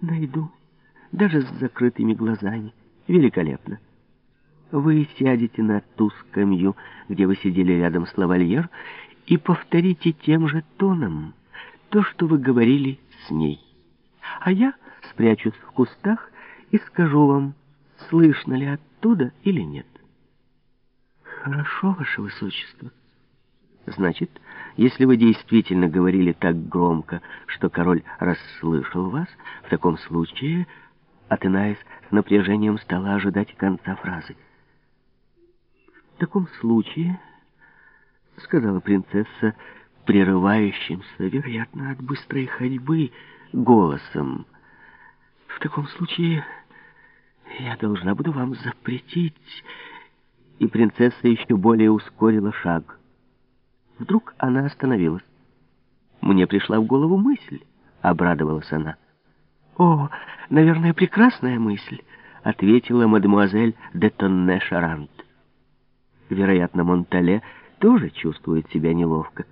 Найду. Даже с закрытыми глазами. Великолепно. Вы сядете на ту скамью, где вы сидели рядом с лавальер, и повторите тем же тоном то, что вы говорили с ней. А я спрячусь в кустах и скажу вам, слышно ли оттуда или нет. Хорошо, ваше высочество. Значит, если вы действительно говорили так громко, что король расслышал вас, в таком случае Атенаис с напряжением стала ожидать конца фразы. В таком случае, сказала принцесса, прерывающимся, вероятно, от быстрой ходьбы, голосом, в таком случае я должна буду вам запретить. И принцесса еще более ускорила шаг. Вдруг она остановилась. Мне пришла в голову мысль, обрадовалась она. «О, наверное, прекрасная мысль», — ответила мадемуазель де Тонне Шарант. Вероятно, Монтале тоже чувствует себя неловко.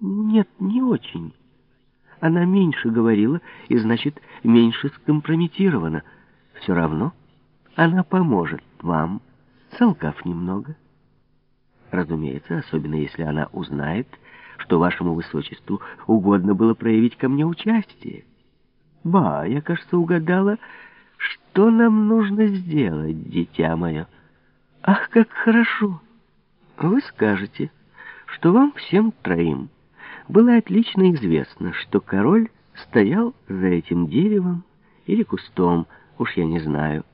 Нет, не очень. Она меньше говорила и, значит, меньше скомпрометирована. Все равно она поможет вам, солгав немного. Разумеется, особенно если она узнает, что вашему высочеству угодно было проявить ко мне участие. Ба, я, кажется, угадала, что нам нужно сделать, дитя мое. Ах, как хорошо! Вы скажете, что вам всем троим было отлично известно, что король стоял за этим деревом или кустом, уж я не знаю,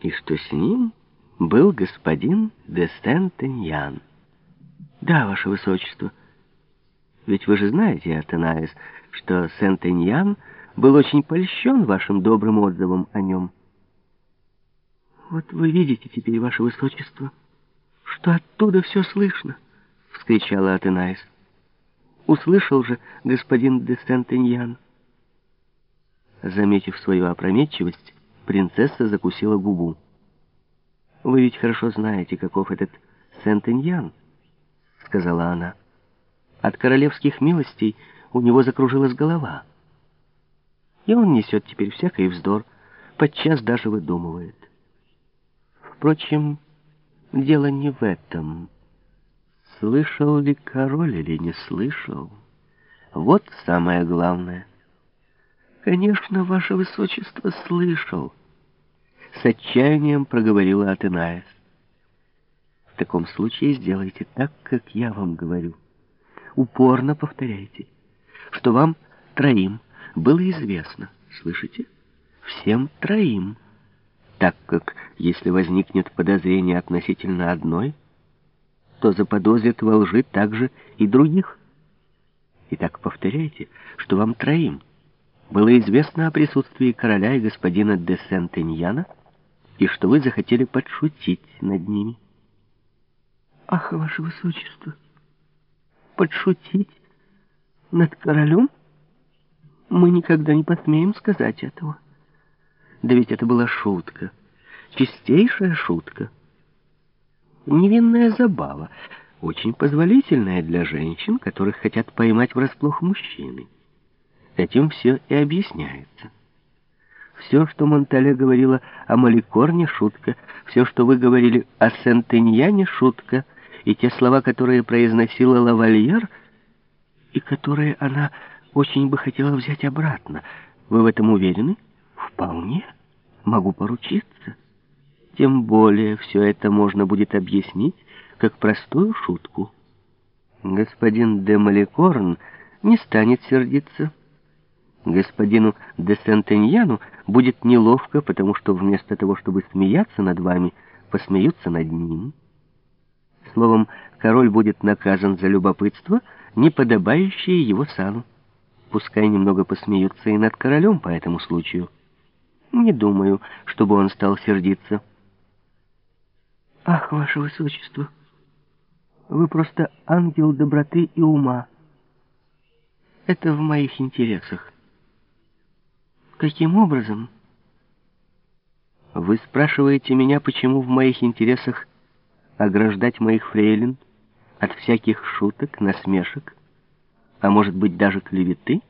и что с ним был господин де Сент-Эньян. Да, ваше высочество. Ведь вы же знаете, Атанаис, что Сент-Эньян был очень польщен вашим добрым отзывом о нем. Вот вы видите теперь, ваше высочество, что оттуда все слышно, — вскричала Атенаис. Услышал же господин де Сент-Эньян. Заметив свою опрометчивость, принцесса закусила губу. «Вы ведь хорошо знаете, каков этот Сент-Эньян», — сказала она. «От королевских милостей у него закружилась голова. И он несет теперь всякий вздор, подчас даже выдумывает. Впрочем, дело не в этом». Слышал ли король или не слышал? Вот самое главное. Конечно, ваше высочество слышал. С отчаянием проговорила Атенаис. В таком случае сделайте так, как я вам говорю. Упорно повторяйте, что вам троим было известно. Слышите? Всем троим. Так как, если возникнет подозрение относительно одной, то заподозрит во лжи также и других. Итак, повторяйте, что вам троим было известно о присутствии короля и господина де Сент-Эньяна, и что вы захотели подшутить над ними. Ах, ваше высочество, подшутить над королем? Мы никогда не посмеем сказать этого. Да ведь это была шутка, чистейшая шутка невинная забава, очень позволительная для женщин, которых хотят поймать врасплох мужчины. Этим все и объясняется. Все, что Монтале говорила о Маликорне, шутка. Все, что вы говорили о Сент-Эньяне, шутка. И те слова, которые произносила Лавальер, и которые она очень бы хотела взять обратно. Вы в этом уверены? Вполне. Могу поручиться тем более все это можно будет объяснить как простую шутку. Господин де Маликорн не станет сердиться. Господину де Сентеньяну будет неловко, потому что вместо того, чтобы смеяться над вами, посмеются над ним. Словом, король будет наказан за любопытство, не подобающее его сану. Пускай немного посмеются и над королем по этому случаю. Не думаю, чтобы он стал сердиться. Ах, ваше высочество, вы просто ангел доброты и ума. Это в моих интересах. Каким образом? Вы спрашиваете меня, почему в моих интересах ограждать моих фрейлин от всяких шуток, насмешек, а может быть даже клеветы?